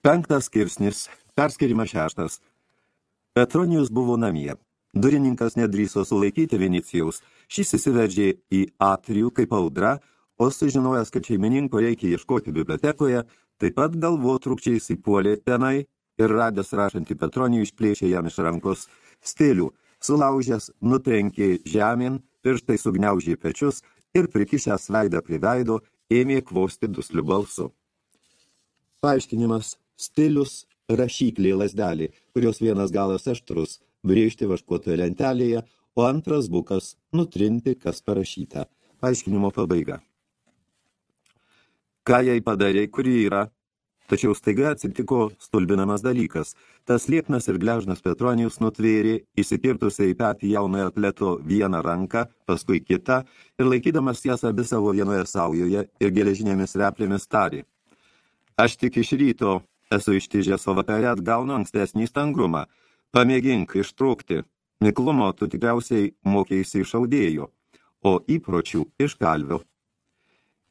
Penktas skirsnis, perskirimas šeštas. Petronijus buvo namie. Durininkas nedryso sulaikyti Venicijaus. Šis įsiveržė į atrijų kaip audra, o sužinojęs, kad šeimininko reikia ieškoti bibliotekoje, taip pat galvotrukčiais įpuolė tenai ir radęs rašantį Petronijų išplėšė jam iš rankos stilių, sulaužęs, nutrenkė žemėn, pirštai sugniaužė pečius ir prikišęs veidą prie veido, ėmė kvosti dusliu balsu. Paaiškinimas – stilius, rašyklė lasdelė, kurios vienas galas aštrus, brėžti vaškuotoje lentelėje, o antras bukas – nutrinti, kas parašyta. Paaiškinimo pabaiga. Ką jai padarė, kuri yra? Tačiau staiga atsitiko stulbinamas dalykas. Tas liepnas ir gležnas Petronijus nutvėrė, įsikirtusiai į petį jaunojo atleto vieną ranką, paskui kitą, ir laikydamas jas abi savo vienoje saujoje ir geležinėmis replėmis tarė. Aš tik iš ryto esu ištižęs, o vakare atgaunu ankstesnį stangrumą. Pamėgink ištrūkti. Miklumo tu tikriausiai mokėsi iš audėjų, o įpročių iš kalvio.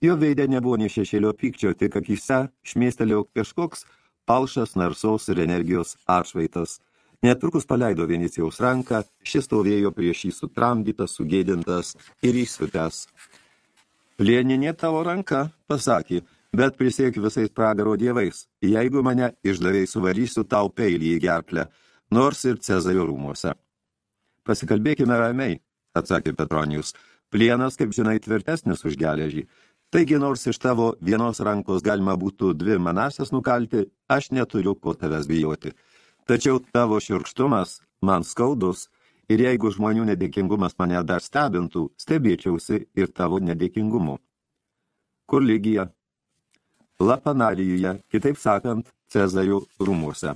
Jo veidė nebuvo nei šešėlio pykčio, tik akise šmėstelėjo kažkoks palšas narsaus ir energijos atšvaitas. Netrukus paleido Venicijaus ranką, šis stovėjo prieš jį sutramdytas, sugėdintas ir įsiutęs. Plieninė tavo ranka, pasakė, bet prisiekiu visais pragaro dievais, jeigu mane išdaviai suvarysiu tau peilį į gerklę, nors ir Cezario rūmuose. Pasikalbėkime ramiai, atsakė Petronijus. Plienas, kaip žinai, tvirtesnis už geležį. Taigi, nors iš tavo vienos rankos galima būtų dvi manasės nukalti, aš neturiu ko tavęs bijoti. Tačiau tavo širkštumas man skaudus ir jeigu žmonių nedėkingumas mane dar stebintų, stebėčiausi ir tavo nedėkingumu. Kur lygija? Lapanarijoje, kitaip sakant, Cezarių rūmuose.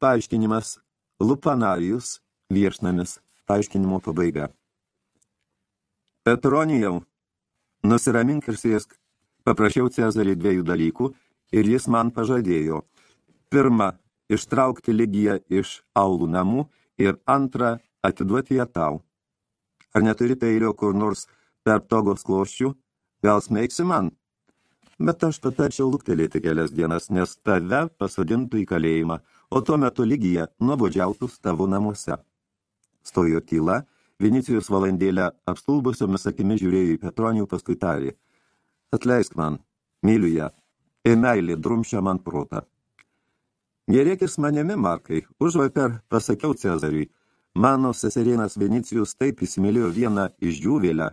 Paaiškinimas Lupanarijus, viešnamis, paaiškinimo pabaiga. Petronijau, Nusiramink ir sėsk. Paprašiau Cezarį dviejų dalykų ir jis man pažadėjo. Pirma, ištraukti lygiją iš aulų namų ir antra, atiduoti ją tau. Ar neturi peilio kur nors tarp togos kloščių? Gal smeigsi man? Bet aš patarčiau luktelėti kelias dienas, nes tave pasodintų į kalėjimą, o tuo metu lygija nuobodžiautus tavo namuose. Stojo tyla Vinicijus valandėlę apstulbusiomis akimis žiūrėjo į Petronijų, paskui tarė. Atleisk man, myliu ją, ir meilė drumšia man protą. Gerėkis manimi, Markai, užvakar pasakiau Cezariui, mano seserienas Vinicijus taip įsimylėjo vieną iš džiūvėlę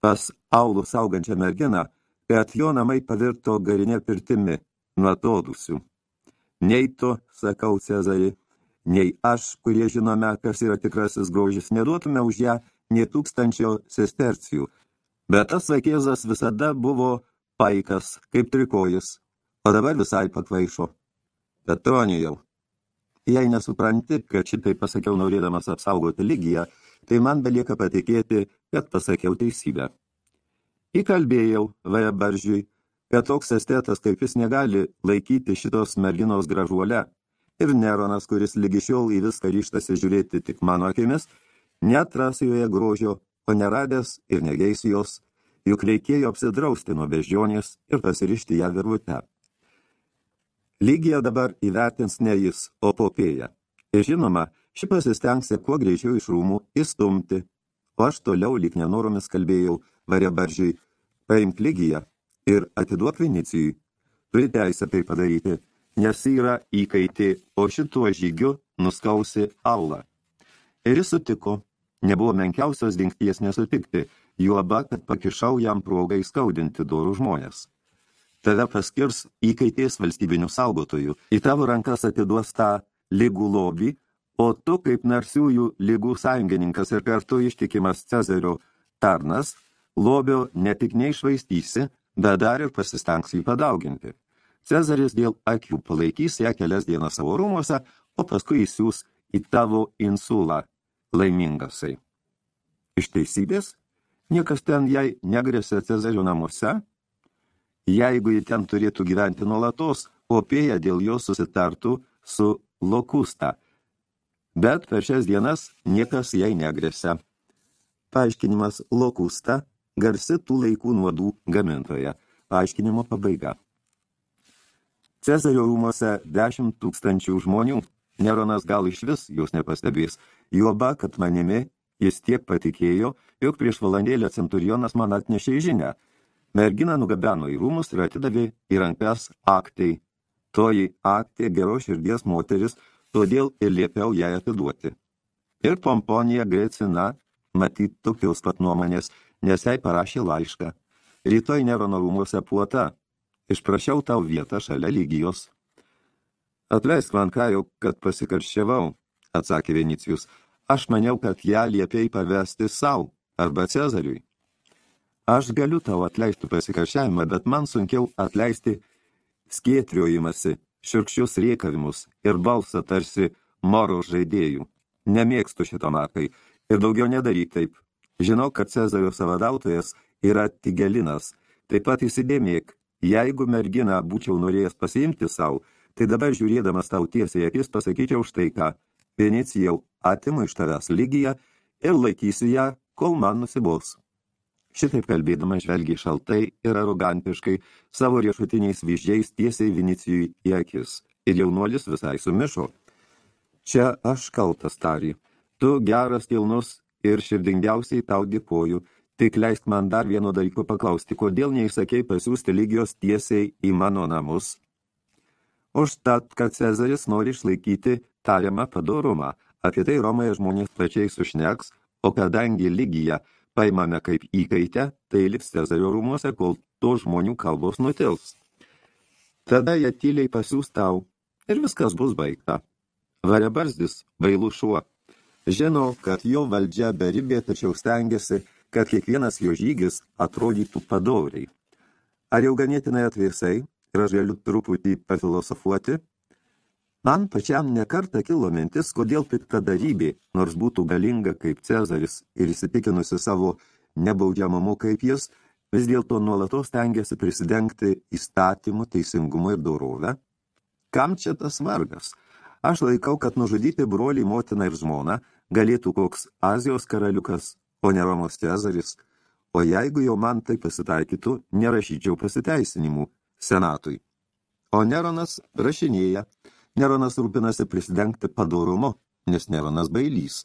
pas aulų saugančią merginą, kad jo namai pavirto garinė pirtimi nuo todusių. Nei tu, sakau Cezarį, nei aš, kurie žinome, kas yra tikrasis grožis, neduotume už ją nei tūkstančio sestercijų. Bet tas vaikėzas visada buvo paikas, kaip trikojus, o dabar visai pakvaišo. Petronijau, jei nesupranti, kad šitai pasakiau norėdamas apsaugoti lygiją, tai man belieka patikėti, kad pasakiau teisybę. Įkalbėjau Vaja Baržiui, kad toks estetas kaip jis negali laikyti šitos merginos gražuole, ir Neronas, kuris lygi šiol į viską ryštasi žiūrėti tik mano akimis, netras joje grožio, o neradęs ir negeis jos, juk reikėjo apsidrausti nuo beždžionės ir pasirišti ją virvute. Lygija dabar įvertins ne jis, o popėja. Ir žinoma, ši pasistengsi kuo greičiau iš rūmų įstumti, o aš toliau lyg nenoromis kalbėjau varė baržiai, paimk lygiją ir atiduok Vinicijui. Turi teisę tai padaryti, nes yra įkaitė, o šituo žygiu nuskausi aulą. Ir jis sutiko, nebuvo menkiausios dinkties nesutikti, juoba, kad pakišau jam progą įskaudinti dorų žmonės. Tave paskirs įkaitės valstybinių saugotojų, į tavo rankas atiduos tą lygų lobį, o tu kaip narsiųjų lygų sąjungininkas ir kartu ištikimas Cezario tarnas, lobio ne tik neišvaistysi, bet dar ir pasistengs jį padauginti. Cezaris dėl akių palaikys ją kelias dienas savo rūmose, o paskui įsiūs į tavo insulą laimingasai. Iš teisybės, niekas ten jai negrėsia Cezario namuose, jeigu ji ten turėtų gyventi nuolatos, o pėja dėl jo susitartų su Lokusta, bet per šias dienas niekas jai negrėsia. Paaiškinimas Lokusta garsi tų laikų nuodų gamintoje. Paaiškinimo pabaiga. Cezario rūmose dešimt tūkstančių žmonių. Neronas gal iš vis jūs nepastebės. Juoba, kad manimi jis tiek patikėjo, jog prieš valandėlę centurionas man atnešė žinę. Merginą nugabeno į rūmus ir atidavė į rankas aktai. Toji aktė gero širdies moteris, todėl ir liepiau ją atiduoti. Ir Pomponija Grecina, matyt tokios pat nuomonės, nes jai parašė laišką. Rytoj Nerono rūmuose puota. Išprašiau tau vietą šalia lygijos. Atleisk man, Kajau, kad pasikarščiavau, atsakė Venicijus. Aš maniau, kad ją liepiai pavesti savo arba Cezariui. Aš galiu tau atleisti pasikarščiavimą, bet man sunkiau atleisti skėtriojimasi, širkščius riekavimus ir balsą tarsi moro žaidėjų. Nemėgstu šito markai ir daugiau nedaryk taip. Žinau, kad Cezario savadautojas yra Tigelinas. Taip pat įsidėmėk, jeigu merginą būčiau norėjęs pasiimti savo, tai dabar žiūrėdamas tau tiesiai akis pasakyčiau štai ką. Venicijau atimu iš tavęs lygiją ir laikysiu ją, kol man nusibos. Šitaip kalbėdama žvelgiai šaltai ir arogantiškai savo riešutiniais vyždžiais tiesiai Vinicijui į akis. Ir jaunuolis visai sumišo. Čia aš kaltas tarį. Tu geras kilnus ir širdingiausiai tau dėkoju. Tik leisk man dar vieno dalyko paklausti, kodėl neįsakei pasiūsti lygijos tiesiai į mano namus? Užtat, kad Cezaris nori išlaikyti tariamą padorumą. Apie tai Romoje žmonės plačiai sušneks, o kadangi lygiją paimame kaip įkaitę, tai liks Cezario rūmuose, kol to žmonių kalbos nutils. Tada jie tyliai pasiūs tau ir viskas bus baigta. Varebarzdis, vailų šuo. Žino, kad jo valdžia beribė, tačiau stengiasi, kad kiekvienas jo žygis atrodytų padoriai. Ar jau ganėtinai atvirsai, ir aš galiu truputį pafilosofuoti, Man pačiam nekarta kilo mintis, kodėl piktadarybė, nors būtų galinga kaip Cezaris ir įsitikinusi savo nebaudžiamumu kaip jis, vis dėlto nuolatos tengiasi prisidengti įstatymu, teisingumu ir dorovę. Kam čia tas vargas? Aš laikau, kad nužudyti brolį, motiną ir žmoną galėtų koks Azijos karaliukas, o ne Romos Cezaris. O jeigu jau man tai pasitaikytų, nerašyčiau pasiteisinimų senatui. O Neronas rašinėja – Neronas rūpinasi prisidengti padorumu, nes Neronas bailys.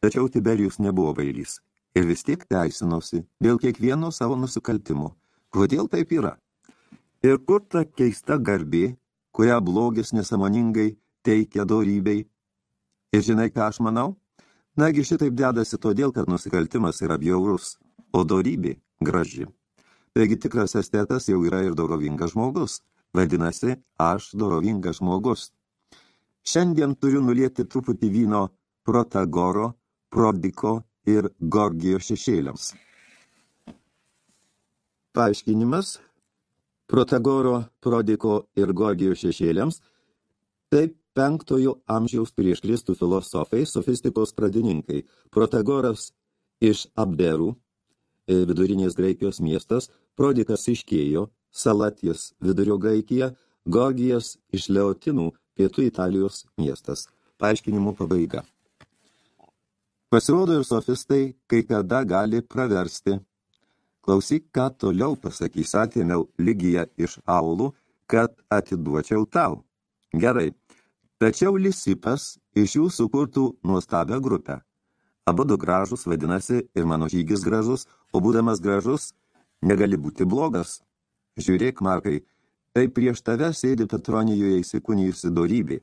Tačiau Tiberijus nebuvo bailys ir vis tiek teisinosi dėl kiekvieno savo nusikaltimo. Kodėl taip yra? Ir kur ta keista garbė, kurią blogis nesamoningai teikia dorybei? Ir žinai, ką aš manau? Nagi šitaip dedasi todėl, kad nusikaltimas yra bjaurus, o dorybė graži. Taigi tikras estetas jau yra ir dorovingas žmogus. Vadinasi, aš dorovingas žmogus. Šiandien turiu nulėti truputį vyno Protagoro, Prodiko ir Gorgijo šešėliams. Paaiškinimas Protagoro, Prodiko ir Gorgijo šešėliams taip penktojo amžiaus prieš Kristų filosofai, sofistikos pradininkai. Protagoras iš Abderų, e, vidurinės Graikijos miestas, Prodikas iš Kėjo, Salatijas vidurio Graikija, Gorgijas iš Leotinų, pietų Italijos miestas. Paaiškinimų pabaiga. Pasirodo ir sofistai kai kada gali praversti. Klausyk, ką toliau pasakys, atėmiau lygiją iš aulų, kad atiduočiau tau. Gerai, tačiau Lisipas iš jų sukurtų nuostabią grupę. Abu du gražus vadinasi ir mano žygis gražus, o būdamas gražus negali būti blogas. Žiūrėk, Markai, tai prieš tave sėdi Petronijoje įsikūnijusi dorybė.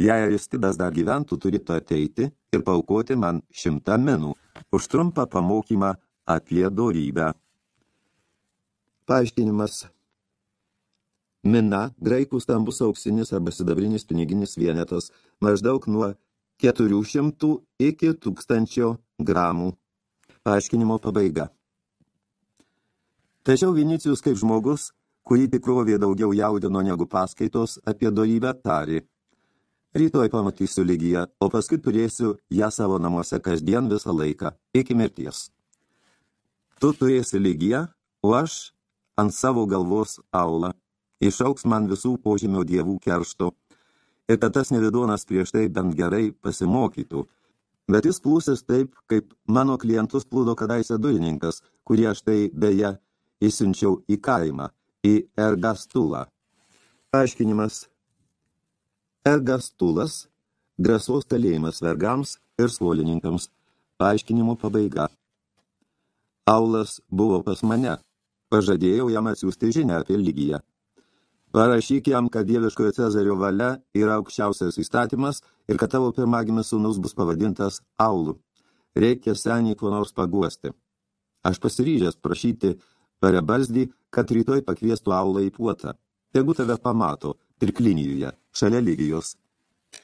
Jei Aristidas dar gyventų, turėtų ateiti ir paukoti man šimtą minų už trumpą pamokymą apie dorybę. Paaiškinimas. Mina, graikų stambus auksinis arba sidabrinis piniginis vienetas, maždaug nuo 400 iki 1000 gramų. Paaiškinimo pabaiga. Tačiau Vinicijus kaip žmogus kurį tikrovė daugiau jaudino negu paskaitos apie dorybę tarį. Rytoj pamatysiu lygiją, o paskui turėsiu ją savo namuose kasdien visą laiką, iki mirties. Tu turėsi lygiją, o aš ant savo galvos aulą. Išauks man visų požymio dievų keršto. Ir kad tas nevidonas prieš tai bent gerai pasimokytų. Bet jis plūsis taip, kaip mano klientus plūdo kadaise durininkas, kurį aš tai beje įsiunčiau į kaimą – į Ergastulą. Paaiškinimas. Ergastulas, grasos kalėjimas vergams ir skolininkams. Paaiškinimo pabaiga. Aulas buvo pas mane. Pažadėjau jam atsiųsti žinę apie lygiją. Parašyk jam, kad dieviškojo Cezario valia yra aukščiausias įstatymas ir kad tavo pirmagimis sūnus bus pavadintas Aulu. Reikia senį kuo nors paguosti. Aš pasiryžęs prašyti parebalsdį, kad rytoj pakviestų Aulą į puotą. Tegu tave pamato, triklinijoje, šalia lygijos.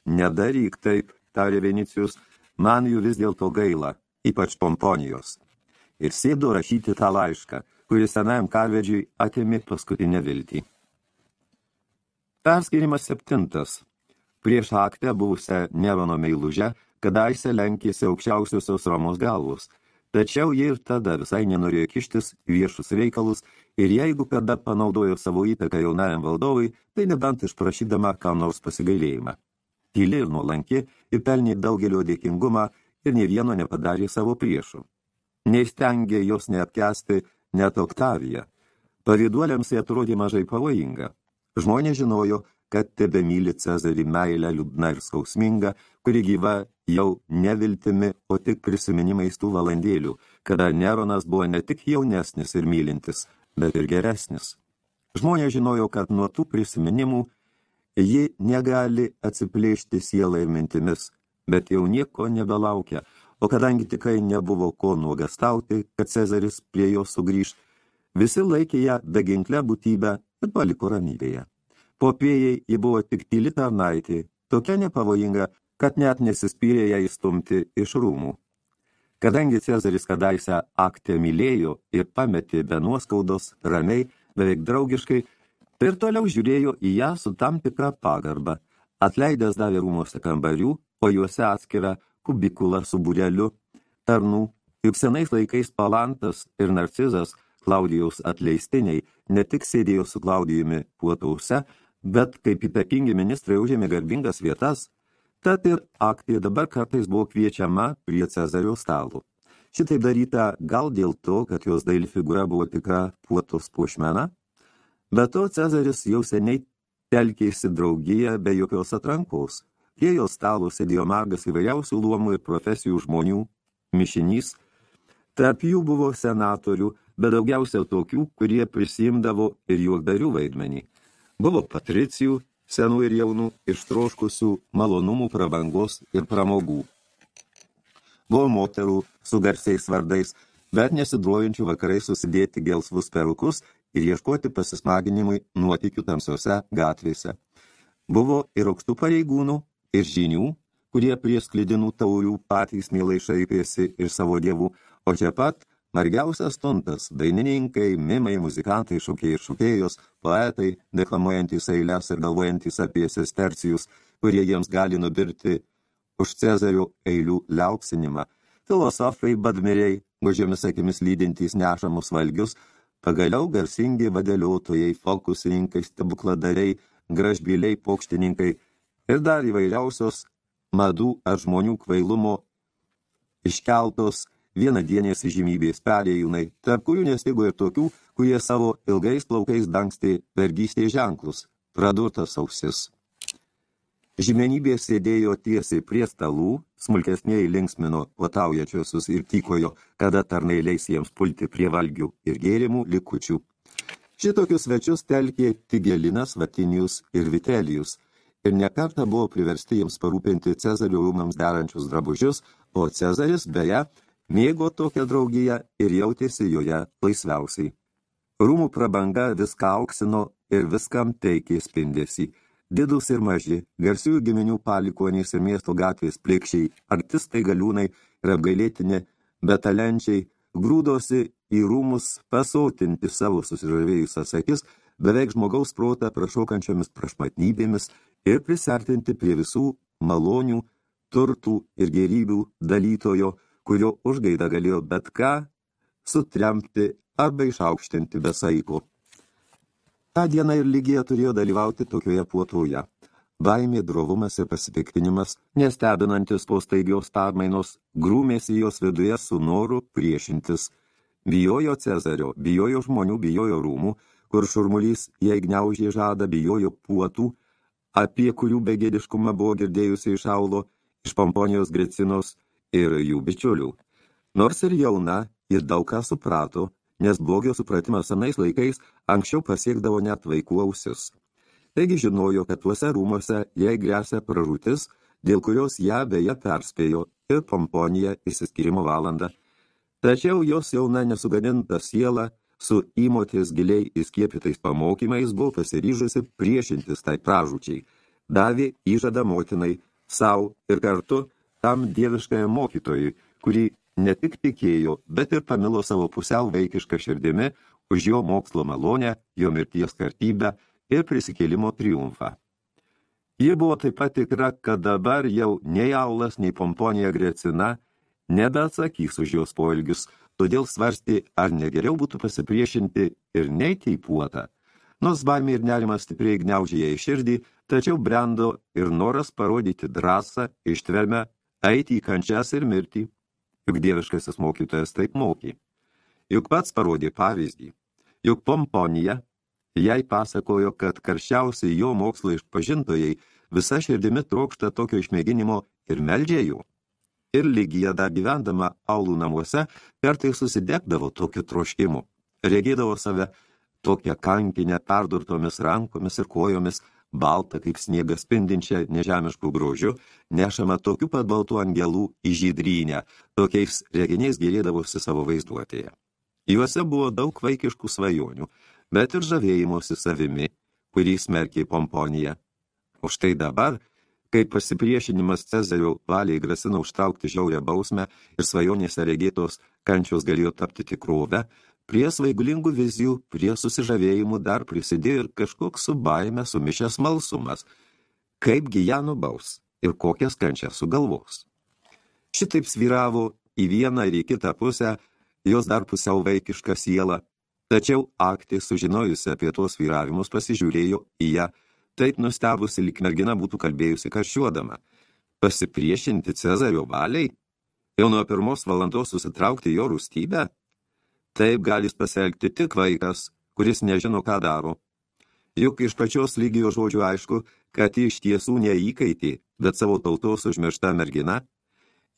Nedaryk taip, tarė Venicijus, man jų vis dėlto gaila, ypač pomponijos. Ir sėdo rašyti tą laišką, kuris senajam karvedžiui atėmė paskutinę viltį. Perskairimas septintas. Prieš aktę buvusią Nerono meilužę, kadaise lenkėsi aukščiausiosios Romos galvos, tačiau jie ir tada visai nenorėjo kištis viešus reikalus ir jeigu kada panaudojo savo įtaką jaunajam valdovui, tai nebent išprašydama kam nors pasigailėjimą. Tyli ir nuolanki ir pelnė daugelio dėkingumą ir ne vieno nepadarė savo priešų. Neįstengė jos neapkesti net Oktavija. Pavyduoliams jie atrodė mažai pavojinga. Žmonės žinojo, kad tebe myli Cezarį meilę liūdna ir skausminga, kuri gyva jau neviltimi, o tik prisiminimais tų valandėlių, kada Neronas buvo ne tik jaunesnis ir mylintis, bet ir geresnis. Žmonės žinojo, kad nuo tų prisiminimų ji negali atsiplėšti sielą ir mintimis, bet jau nieko nebelaukia, o kadangi tikrai nebuvo ko nuogastauti, kad Cezaris prie jo sugrįž, visi laikė ją beginklę būtybę ir paliko ramybėje. Popėjai ji buvo tik tyli tarnaitė, tokia nepavojinga, kad net nesispyrė ją įstumti iš rūmų. Kadangi Cezaris kadaise aktę mylėjo ir pametė be nuoskaudos, ramiai, beveik draugiškai, tai ir toliau žiūrėjo į ją su tam tikra pagarba, atleidęs davė rūmose kambarių, o juose atskira kubikulą su bureliu, tarnų, kaip senais laikais Palantas ir Narcizas – Klaudijaus atleistiniai ne tik sėdėjo su Klaudijumi puotause, bet kaip įtakingi ministrai užėmė garbingas vietas, tad ir aktė dabar kartais buvo kviečiama prie Cezario stalų. Šitai daryta gal dėl to, kad jos daili figūra buvo tikra puotos puošmena, bet to Cezaris jau seniai telkėsi draugiją be jokios atrankos. Prie jos stalo sėdėjo margas įvairiausių luomų ir profesijų žmonių, mišinys, tarp jų buvo senatorių, bet daugiausia tokių, kurie prisimdavo ir juokdarių vaidmenį. Buvo patricijų, senų ir jaunų, ištroškusių malonumų prabangos ir pramogų. Buvo moterų su garsiais vardais, bet nesidrojančių vakarai susidėti gelsvus perukus ir ieškoti pasismaginimui nuotikių tamsiose gatvėse. Buvo ir aukštų pareigūnų, ir žinių, kurie prie sklidinų taurių patys mielai šaipėsi iš savo dievų, o čia pat Margiausias tuntas, dainininkai, mimai, muzikantai, šokėjai ir šokėjos, poetai, deklamuojantys eilės ir galvojantys apie sestercijus, kurie jiems gali nubirti už Cezario eilių liauksinimą, filosofai, badmiriai, gužiomis akimis lydintys nešamus valgius, pagaliau garsingi vadeliotojai, fokusininkai, stebukladariai, gražbyliai, pokštininkai ir dar įvairiausios madų ar žmonių kvailumo iškeltos vienadienės žymybės perėjūnai, tarp kurių nestigo ir tokių, kurie savo ilgais plaukais dangstė vergystės ženklus, pradurtas ausis. Žymenybės sėdėjo tiesiai prie stalų, smulkesniai linksmino lataujačiosius ir tykojo, kada tarnai leis jiems pulti prie valgių ir gėrimų likučių. Šitokius svečius telkė Tigelinas, Vatinijus ir Vitelijus, ir nekartą buvo priversti jiems parūpinti Cezario rūmams derančius drabužius, o Cezaris, beje, mėgo tokią draugiją ir jautėsi joje laisviausiai. Rūmų prabanga viską auksino ir viskam teikė spindėsi. Didus ir maži, garsiųjų giminių palikonys ir miesto gatvės plėkščiai, artistai galiūnai ir apgailėtinė, betalenčiai, grūdosi į rūmus pasotinti savo susižavėjusias akis, beveik žmogaus protą prašokančiomis prašmatnybėmis ir prisartinti prie visų malonių, turtų ir gerybių dalytojo, kurio užgaida galėjo bet ką sutremti arba išaukštinti be saiko. Ta diena ir lygija turėjo dalyvauti tokioje puotoje. Baimė, drovumas ir pasipiktinimas, nestebinantis po staigios permainos, grūmėsi jos viduje su noru priešintis. Bijojo Cezario, bijojo žmonių, bijojo rūmų, kur šurmulys jai gniaužė žadą, bijojo puotų, apie kurių begėdiškumą buvo girdėjusi iš Aulo, iš Pomponijos Grecinos ir jų bičiulių. Nors ir jauna, ji daug ką suprato, nes blogio supratimas anais laikais anksčiau pasiekdavo net vaikų ausis. Taigi žinojo, kad tuose rūmose jai grėsia pražūtis, dėl kurios ją beje perspėjo ir Pomponija įsiskirimo valandą. Tačiau jos jauna nesugadinta siela su įmotės giliai įskiepytais pamokymais buvo pasiryžusi priešintis tai pražūčiai, davė įžadą motinai, savo ir kartu tam dieviškajam mokytojui, kurį ne tik tikėjo, bet ir pamilo savo pusiau vaikišką širdimi už jo mokslo malonę, jo mirties kartybę ir prisikėlimo triumfą. Ji buvo taip pat tikra, kad dabar jau nei Aulas, nei Pomponija Grecina nebeatsakys už jos poelgius, todėl svarstė, ar negeriau būtų pasipriešinti ir neiti į puotą. Nors baimė ir nerimas stipriai gniaužė jai širdį, tačiau brendo ir noras parodyti drąsą, ištvermę, eiti į kančias ir mirtį. Juk dieviškasis mokytojas taip mokė. Juk pats parodė pavyzdį. Juk Pomponija jai pasakojo, kad karščiausiai jo mokslo išpažintojai visa širdimi trokšta tokio išmėginimo ir meldžia jų ir lygija dar gyvendama aulų namuose kartai susidegdavo tokiu troškimu. Regėdavo save tokią kankinę perdurtomis rankomis ir kojomis, baltą kaip sniegas spindinčią nežemiškų grožių, nešama tokių pat baltų angelų į žydrynę, tokiais reginiais gerėdavosi savo vaizduotėje. Juose buvo daug vaikiškų svajonių, bet ir žavėjimosi savimi, kurį smerkė pomponija. O štai dabar – Kai pasipriešinimas Cezario valiai grasino užtraukti žiaurę bausmę ir svajonėse regėtos kančios galėjo tapti tikrovę, prie svaigulingų vizijų, prie susižavėjimų dar prisidėjo ir kažkoks su baime sumišęs malsumas. Kaipgi ją nubaus ir kokias kančias sugalvos. Šitaip sviravo į vieną ir į kitą pusę jos dar pusiau vaikišką sielą, tačiau aktė sužinojusi apie tuos vyravimus pasižiūrėjo į ją taip nustebusi, lik mergina būtų kalbėjusi karšiuodama. Pasipriešinti Cezario valiai? Jau nuo pirmos valandos susitraukti jo rūstybę? Taip gali pasielgti tik vaikas, kuris nežino, ką daro. Juk iš pačios lygijos žodžių aišku, kad iš tiesų neįkaitė, bet savo tautos užmiršta mergina.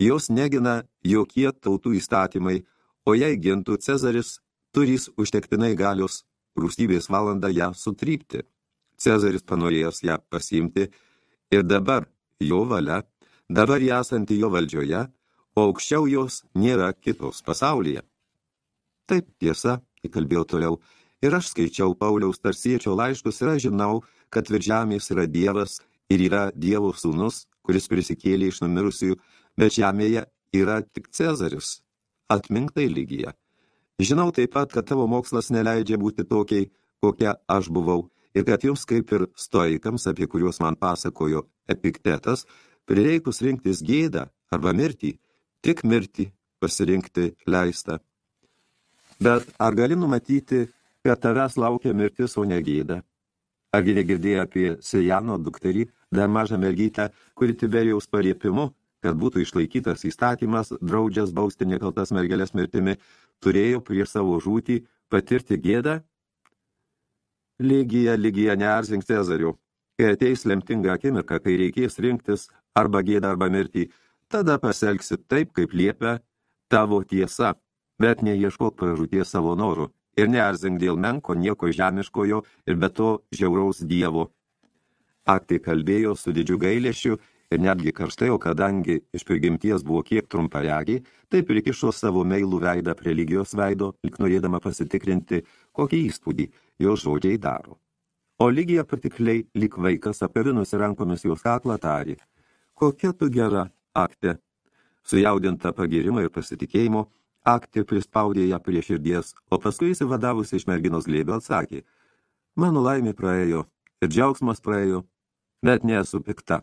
Jos negina jokie tautų įstatymai, o jei gintų Cezaris, turys užtektinai galios rūstybės valandą ją sutrypti. Cezaris panorėjęs ją pasiimti ir dabar jo valia, dabar esanti jo valdžioje, o aukščiau jos nėra kitos pasaulyje. Taip tiesa, įkalbėjau toliau, ir aš skaičiau Pauliaus tarsiečio laiškus ir aš žinau, kad virš žemės yra Dievas ir yra Dievo sūnus, kuris prisikėlė iš numirusiųjų, bet žemėje yra tik Cezaris. Atmink tai lygija. Žinau taip pat, kad tavo mokslas neleidžia būti tokiai, kokia aš buvau, ir kad jums kaip ir stoikams, apie kuriuos man pasakojo epiktetas, prireikus rinktis gėdą arba mirtį, tik mirtį pasirinkti leista. Bet ar gali numatyti, kad tavęs laukia mirtis, o ne gėda? Argi negirdėjai apie Sejano dukterį, dar mažą mergytę, kuri Tiberijaus pariepimu, kad būtų išlaikytas įstatymas, draudžias bausti nekaltas mergelės mirtimi, turėjo prieš savo žūtį patirti gėdą Lygija, lygija, neerzink Cezarių. Kai ateis lemtinga akimirka, kai reikės rinktis arba gėdą arba mirtį, tada pasielgsi taip, kaip liepia tavo tiesa, bet neieškok pražūties savo norų ir neerzink dėl menko nieko žemiškojo ir be to žiauraus dievo. Aktai kalbėjo su didžiu gailėšiu ir netgi karštai, o kadangi iš prigimties buvo kiek trumparegiai, taip ir kišo savo meilų veidą prie lygijos veido, lik norėdama pasitikrinti, kokį įspūdį jo žodžiai daro. O lygija patikliai, lyg vaikas, apkavinusi rankomis jos kaklą tarė. Kokia tu gera, aktė. Sujaudinta pagirimą ir pasitikėjimo, aktė prispaudė ją prie širdies, o paskui įsivadavusi iš merginos glėbio atsakė. Mano laimė praėjo, ir džiaugsmas praėjo, bet nesu pikta.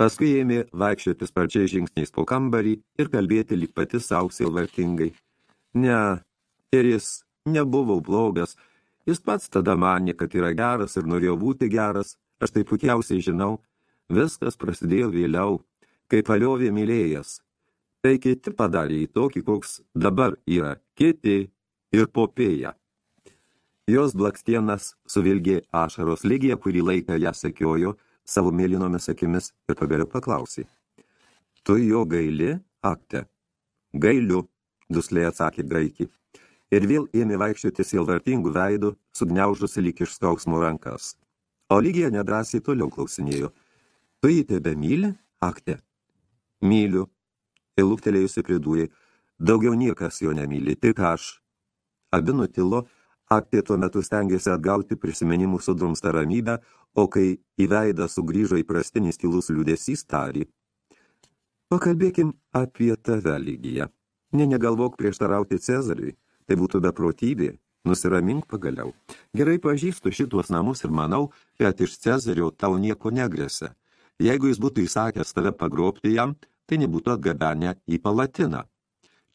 Paskui ėmė vaikščioti sparčiai žingsniais po kambarį ir kalbėti lyg pati savo silvartingai. Ne, ir jis nebuvo blogas, Jis pats tada manė, kad yra geras ir norėjo būti geras, aš tai puikiausiai žinau. Viskas prasidėjo vėliau, kai paliovė mylėjas. Tai kiti padarė į tokį, koks dabar yra, kiti ir popėja. Jos blakstienas suvilgė ašaros lygija, kurį laiką ją sekiojo savo mėlynomis akimis ir pagaliau paklausė. Tu jo gaili, akte? Gailiu, dusliai atsakė graikį. Ir vėl ėmė vaikščioti silvartingų veidų, sugniaužusi lyg iš skausmo rankas. O lygija nedrasiai toliau klausinėjo. Tu jį tebe myli, akte? Myliu. Ir lūktelėjusi pridūrė. Daugiau niekas jo nemyli, tik aš. Abi nutilo, Aktė tuo metu stengėsi atgauti prisiminimų sudrumstą ramybę, o kai į veidą sugrįžo įprastinis tylus liūdesys tarį. Pakalbėkim apie tave, lygiją. Ne negalvok prieštarauti Cezariui, tai būtų beprotybė, nusiramink pagaliau. Gerai pažįstu šituos namus ir manau, kad iš Cezario tau nieko negresia. Jeigu jis būtų įsakęs tave pagrobti jam, tai nebūtų atgabenę į palatiną.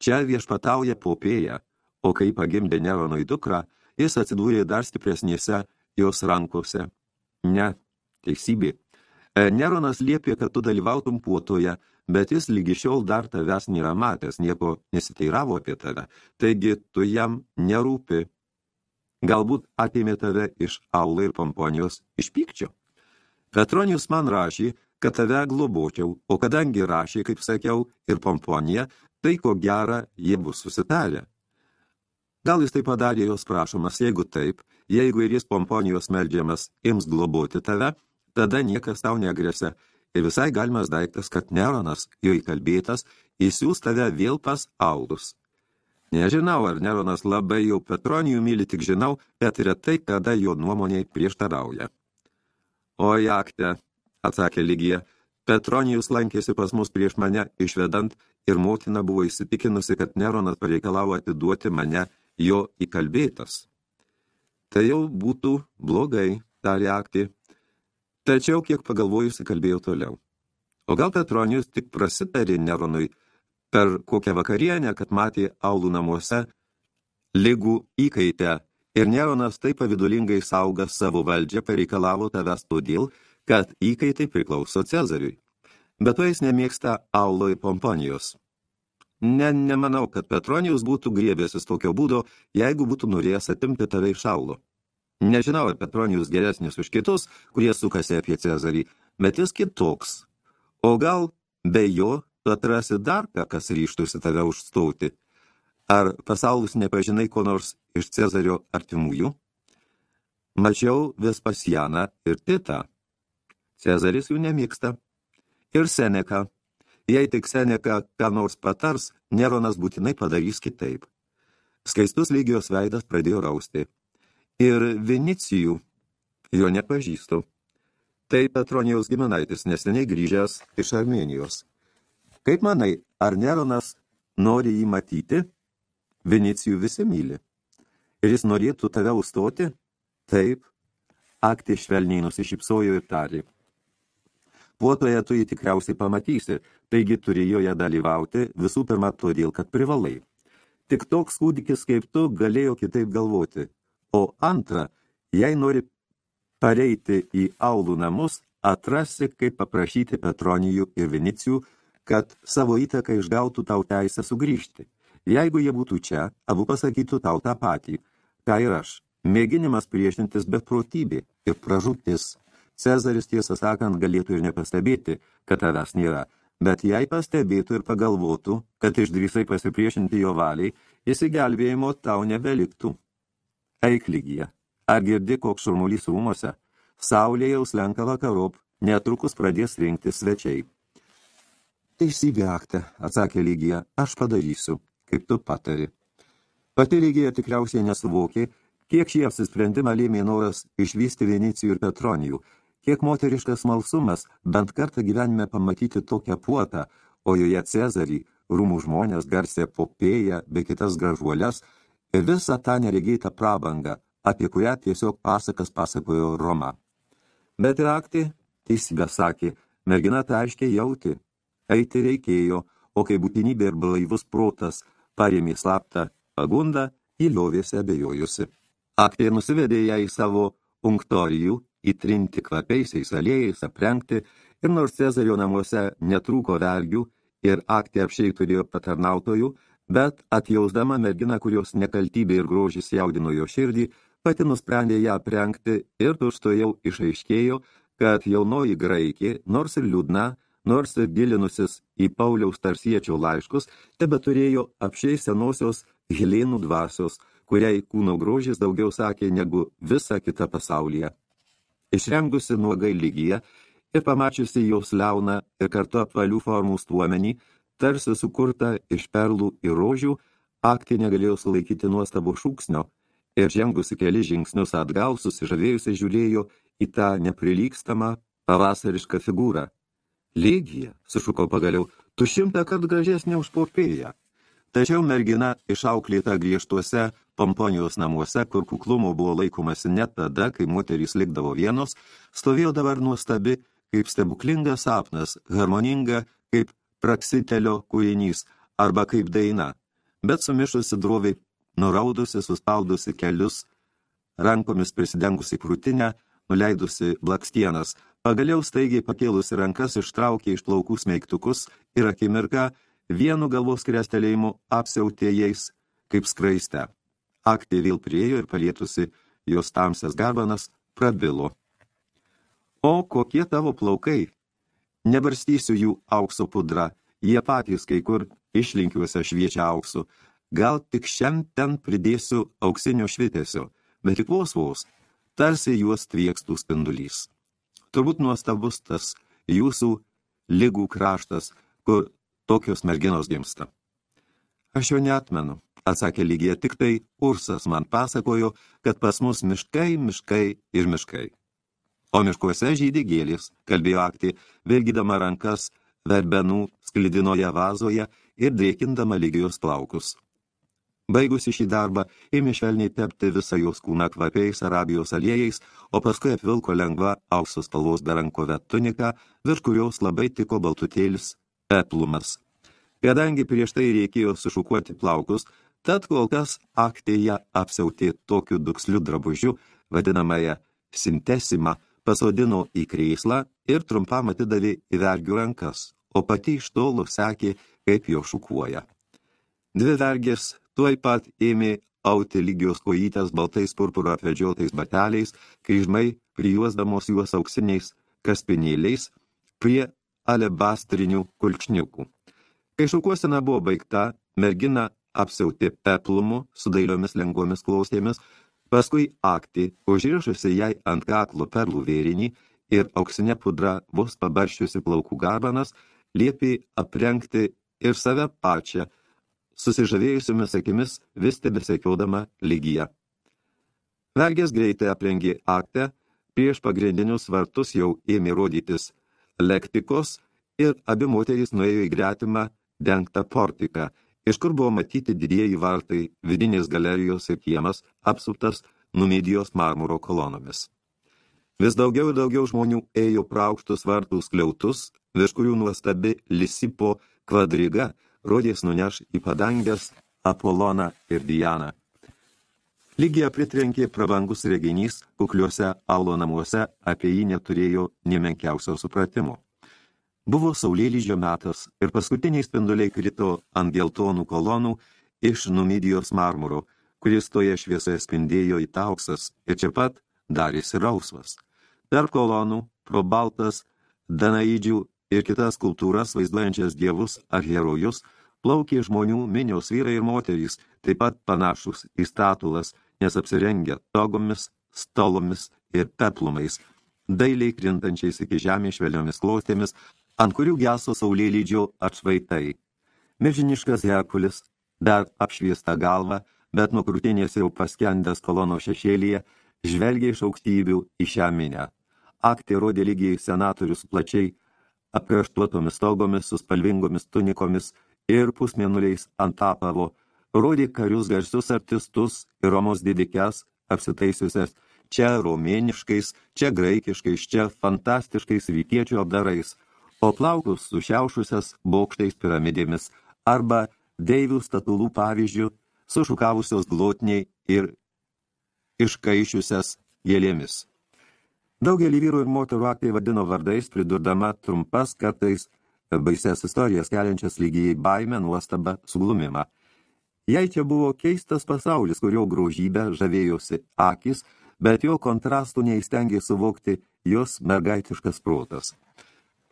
Čia viešpatauja popėja, o kai pagimdė Neronui dukrą, jis atsidūrė dar stipresnėse jos rankose. Ne, teisybė. E, Neronas liepė, kad tu dalyvautum puotoje, bet jis lygi šiol dar tavęs nėra matęs, nieko nesiteiravo apie tave, taigi tu jam nerūpi. Galbūt atėmė tave iš Aulo ir Pomponijos iš pykčio. Petronijus man rašė, kad tave globočiau, o kadangi rašė, kaip sakiau, ir Pomponija, tai ko gera jie bus susitarę. Gal jis tai padarė jos prašomas, jeigu taip, jeigu ir jis pomponijos meldžiamas ims globoti tave, tada niekas tau negresia. Ir visai galimas daiktas, kad Neronas, jo įkalbėtas, įsiūs tave vėl pas aulus. Nežinau, ar Neronas labai jau Petronijų myli, tik žinau, bet retai, kada jo nuomonė prieštarauja. O jakte, atsakė Lygija, Petronijus lankėsi pas mus prieš mane išvedant ir motina buvo įsitikinusi, kad Neronas pareikalavo atiduoti mane jo įkalbėtas. Tai jau būtų blogai, tarė aktė. Tačiau, kiek pagalvojusi, kalbėjau toliau. O gal Petronijus tik prasitarė Neronui per kokią vakarienę, kad matė aulų namuose lygų įkaitę ir Neronas taip pavidulingai sauga savo valdžią pareikalavo tavęs todėl, kad įkaitai priklauso Cezariui. Bet to jis nemėgsta aulo ir pomponijos. Ne, nemanau, kad Petronijus būtų griebėsis tokio būdo, jeigu būtų norėjęs atimti tave iš šaulo. Nežinau, ar Petronijus geresnis už kitus, kurie sukasi apie Cezarį, bet jis kitoks. O gal be jo atrasi dar ką, kas ryštusi tave užstauti. Ar pasaulis nepažinai ko nors iš Cezario artimųjų? Mačiau Vespasianą ir Titą. Cezaris jų nemėgsta. Ir Seneką Jei tik Seneka ką nors patars, Neronas būtinai padarys kitaip. Skaistus lygijos veidas pradėjo rausti. Ir Vinicijų jo nepažįstu. Tai Petronijaus giminaitis neseniai grįžęs iš Armenijos. Kaip manai, ar Neronas nori jį matyti? Vinicijų visi myli. Ir jis norėtų tave užstoti? Taip. Aktė švelniai nusišypsojo ir tarė. Puotoje tu jį tikriausiai pamatysi, taigi turi joje dalyvauti visų pirma todėl, kad privalai. Tik toks kūdikis kaip tu galėjo kitaip galvoti. O antra, jei nori pareiti į aulų namus, atrasi, kaip paprašyti Petronijų ir Vinicijų, kad savo įtaką išgautų tau teisę sugrįžti. Jeigu jie būtų čia, abu pasakytų tau tą patį. Tai ir aš. Mėginimas priešintis beprotybė ir pražūtis. Cezaris tiesą sakant galėtų ir nepastebėti, kad tavęs nėra, bet jei pastebėtų ir pagalvotų, kad išdrysai pasipriešinti jo valiai, įsigelbėjimo tau nebeliktų. Eik lygija, ar girdi koks šurmulys rūmose? Saulė jau slenka vakarop, netrukus pradės rinkti svečiai. Teisybė aktą, atsakė lygija, aš padarysiu, kaip tu patari. Pati lygija tikriausiai nesuvokė, kiek šį apsisprendimą lėmė noras išvysti Venicijų ir Petronijų, Kiek moteriškas malsumas bent kartą gyvenime pamatyti tokią puotą, o joje Cezarį, rūmų žmonės, garsė popėją, be kitas gražuolės, ir visą tą neregėtą prabangą, apie kurią tiesiog pasakas pasakojo Roma. Bet ir aktį, teisybę sakė, mergina tai aiškiai jauti. Eiti reikėjo, o kai būtinybė ir blaivus protas parėmė slaptą pagundą, jį liovėsi abejojusi. Aktė nusivedė ją į savo unktorijų įtrinti kvapiaisiais aliejais, aprengti, ir nors Cezario namuose netrūko vergių ir aktė apšiai turėjo patarnautojų, bet atjausdama merginą, kurios nekaltybė ir grožis jaudino jo širdį, pati nusprendė ją aprengti ir tušto jau išaiškėjo, kad jaunoji graikė, nors ir liūdna, nors ir gilinusis į Pauliaus tarsiečio laiškus, tebe turėjo apšiai senosios Helenų dvasios, kuriai kūno grožis daugiau sakė negu visa kita pasaulyje. Išrengusi nuogai lygyje ir pamačiusi jos liauną ir kartu apvalių formų stuomenį, tarsi sukurta iš perlų ir rožių, aktė negalėjo sulaikyti nuostabų šūksnio ir žengusi keli žingsnius atgal susižavėjusi žiūrėjo į tą neprilykstamą pavasarišką figūrą. Lygija, sušuko pagaliau, tu šimtą kart gražesnė už popėją. Tačiau mergina išauklėta griežtuose Pomponijos namuose, kur kuklumo buvo laikomasi net tada, kai moterys likdavo vienos, stovėjo dabar nuostabi, kaip stebuklingas sapnas, harmoninga, kaip praksitelio kūrinys arba kaip daina, bet sumišusi droviai, nuraudusi, suspaudusi kelius, rankomis prisidengusi krūtinę, nuleidusi blakstienas, pagaliau staigiai pakėlusi rankas ištraukė iš plaukų smeigtukus ir akimirką vienu galvos krestelėjimu apsiautė jais kaip skraiste. Aktė vėl priejo ir palietusi jos tamsias garbanas prabilo. O kokie tavo plaukai? Nebarstysiu jų aukso pudra, jie patys kai kur išlinkiuose šviečia auksu. Gal tik šiam ten pridėsiu auksinio švitesio, bet tik vos vos, tarsi juos tviekstų spindulys. Turbūt nuostabus tas jūsų lygų kraštas, kur tokios merginos gimsta. Aš jo neatmenu, atsakė lygiai, tik tai Ursas man pasakojo, kad pas mus miškai, miškai ir miškai. O miškuose žydė gėlės, kalbėjo aktį, vėlgydama rankas verbenų sklidinoje vazoje ir drėkindama lygijos plaukus. Baigusi šį darbą, ėmė švelniai tepti visą jos kūną kvapiais arabijos aliejais, o paskui apvilko lengva auksos spalvos berankovę tuniką, virš kurios labai tiko baltutėlis peplumas. Kadangi prieš tai reikėjo sušukuoti plaukus, tad kol kas aktėje apsiautė tokiu duksliu drabužiu, vadinamąją sintesimą, pasodino į krėslą ir trumpam atidavė į vergių rankas, o pati iš tolo sekė, kaip jo šukuoja. Dvi vergės tuoj pat ėmė auti lygios kojytės baltais purpuro apvedžiotais bateliais, kryžmai prijuosdamos juos auksiniais kaspinėliais prie alebastrinių kulkšniukų. Kai šaukuosena buvo baigta, mergina apsiauti peplumu su dailiomis lengvomis klausėmis, paskui akti, užrišusi jai ant kaklo perlų vėrinį ir auksinė pudra vos pabarščiusi plaukų garbanas, liepė aprengti ir save pačią, susižavėjusiomis akimis vis tebesekiodama lygyje. Vergės greitai aprengė aktę, prieš pagrindinius vartus jau ėmė rodytis lektikos ir abi moterys nuėjo į gretimą dengtą portiką, iš kur buvo matyti didieji vartai, vidinės galerijos ir kiemas, apsuptas numidijos marmuro kolonomis. Vis daugiau ir daugiau žmonių ėjo praukštus vartų skliautus, virš kurių nuostabi Lisipo kvadriga rodės nuneš į padangęs Apoloną ir Dianą. Lygiai pritrenkė prabangus reginys, kukliuose Aulo namuose apie jį neturėjo nemenkiausio supratimo. Buvo saulėlyžio metas ir paskutiniai spinduliai krito ant geltonų kolonų iš Numidijos marmuro, kuris toje šviesoje spindėjo į tauksas ir čia pat darėsi rausvas. Per kolonų, pro baltas, danaidžių ir kitas kultūras vaizduojančias dievus ar herojus, plaukė žmonių minios vyrai ir moterys, taip pat panašus į statulas, nes apsirengę togomis, stolomis ir peplumais, dailiai krintančiais iki žemės šveliomis klostėmis, ant kurių geso saulėlydžio atšvaitai. Milžiniškas Herkulis, dar apšviesta galva, bet nuo krūtinės jau paskendęs kolono šešėlyje, žvelgia iš aukštybių į šią minę. Aktė rodė lygiai senatorius plačiai, apkraštuotomis togomis, su spalvingomis tunikomis ir pusmėnuliais ant apavo, rodė karius garsius artistus ir Romos didikes, apsitaisiusias čia romėniškais, čia graikiškais, čia fantastiškais vykiečių apdarais – o plaukus sušiaušusias bokštais piramidėmis arba deivių statulų pavyzdžių sušukavusios glotniai ir iškaišiusias gėlėmis. Daugelį vyrų ir moterų aktai vadino vardais, pridurdama trumpas kartais baises istorijas keliančias lygiai baimę, nuostabą, suglumimą. Jai čia buvo keistas pasaulis, kurio grožybę žavėjosi akis, bet jo kontrastų neįstengė suvokti jos mergaitiškas protas.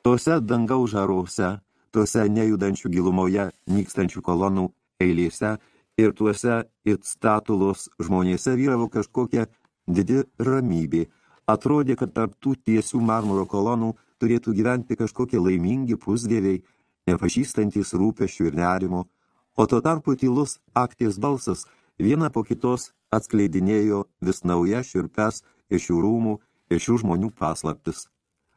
Tose dangaus žaruose, tuose nejudančių gilumoje nykstančių kolonų eilėse ir tuose it statulos žmonėse vyravo kažkokia didi ramybė. Atrodė, kad tarp tų tiesių marmuro kolonų turėtų gyventi kažkokie laimingi pusdėviai, nepažįstantys rūpeščių ir nerimo, o tuo tarpu tylus akties balsas vieną po kitos atskleidinėjo vis nauja širpes iš šių rūmų ir šių žmonių paslaptis.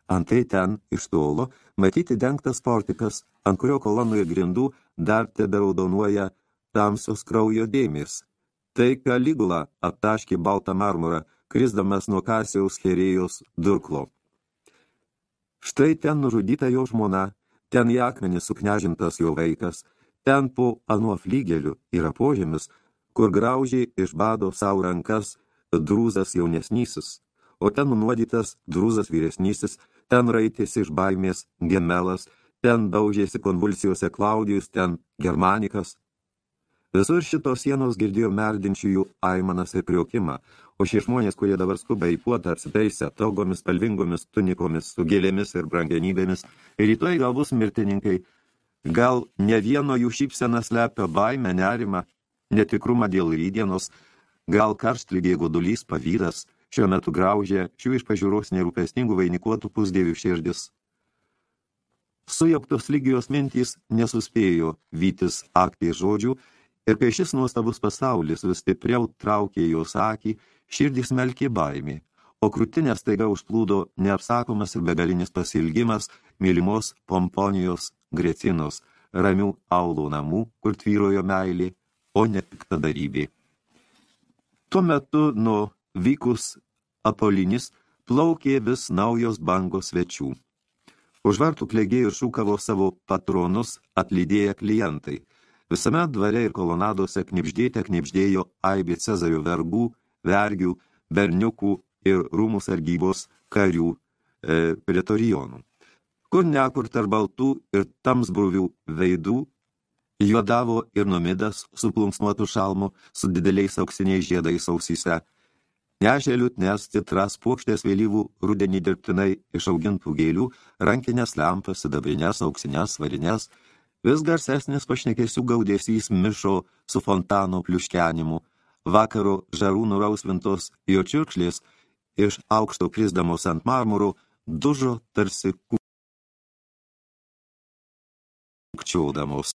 Antai ten, iš tolo, matyti dengtas portikas, ant kurio kolonų ir grindų dar teberaudonuoja tamsios kraujo dėmės. Tai Kaligula aptaškė baltą marmurą, krisdamas nuo Kasiaus herėjos durklo. Štai ten nužudyta jo žmona, ten į akmenį suknežintas jo vaikas, ten po anuo flygeliu yra požemis, kur graužiai iš bado savo rankas drūzas jaunesnysis, o ten nunuodytas drūzas vyresnysis, ten raitėsi iš baimės gemelas, ten daužėsi konvulsijose Klaudijus, ten Germanikas. Visur šitos sienos girdėjo merdinčiųjų aimanas ir priaukimą, o šie žmonės, kurie dabar skuba į puotą apsitaisę togomis spalvingomis tunikomis, su gėlėmis ir brangenybėmis, rytoj gal bus mirtininkai, gal ne vieno jų šypsenas lepia baimę, nerimą, netikrumą dėl rydienos, gal karštlygiai godulys, pavydas, šiuo metu graužė šių iš pažiūros nerūpestingų vainikuotų pusdėvių širdis. Sujoktos lygijos mintys nesuspėjo vytis aktai žodžių, ir kai šis nuostabus pasaulis vis stipriau traukė jos akį, širdis melkė baimė, o krūtinės taiga užplūdo neapsakomas ir begalinis pasilgimas mylimos pomponijos grecinos, ramių aulų namų, kur tvyrojo meilė, o ne piktadarybė. Tuo metu nuo vykus Apolinis plaukė vis naujos bangos svečių. Už vartų klegėjo ir šūkavo savo patronus atlydėję klientai. Visame dvare ir kolonadose knipždėte knipždėjo aibė Cezario vergų, vergių, berniukų ir rūmų sargybos karių e, pretorijonų. Kur nekur tarp baltų ir tamsbruvių veidų Juodavo ir numidas su plunksnuotu šalmu, su dideliais auksiniais žiedais ausyse. Nešė liutnes, citras, puokštės vėlyvų rudenį dirbtinai išaugintų gėlių, rankinės lempas, sidabrinės, auksinės, svarinės. Vis garsesnis pašnekėsių gaudėsys mišo su fontano pliuškenimu. Vakaro žarų nurausvintos jo čiurkšlės iš aukšto krisdamos ant marmurų dužo tarsi kūčiaudamos.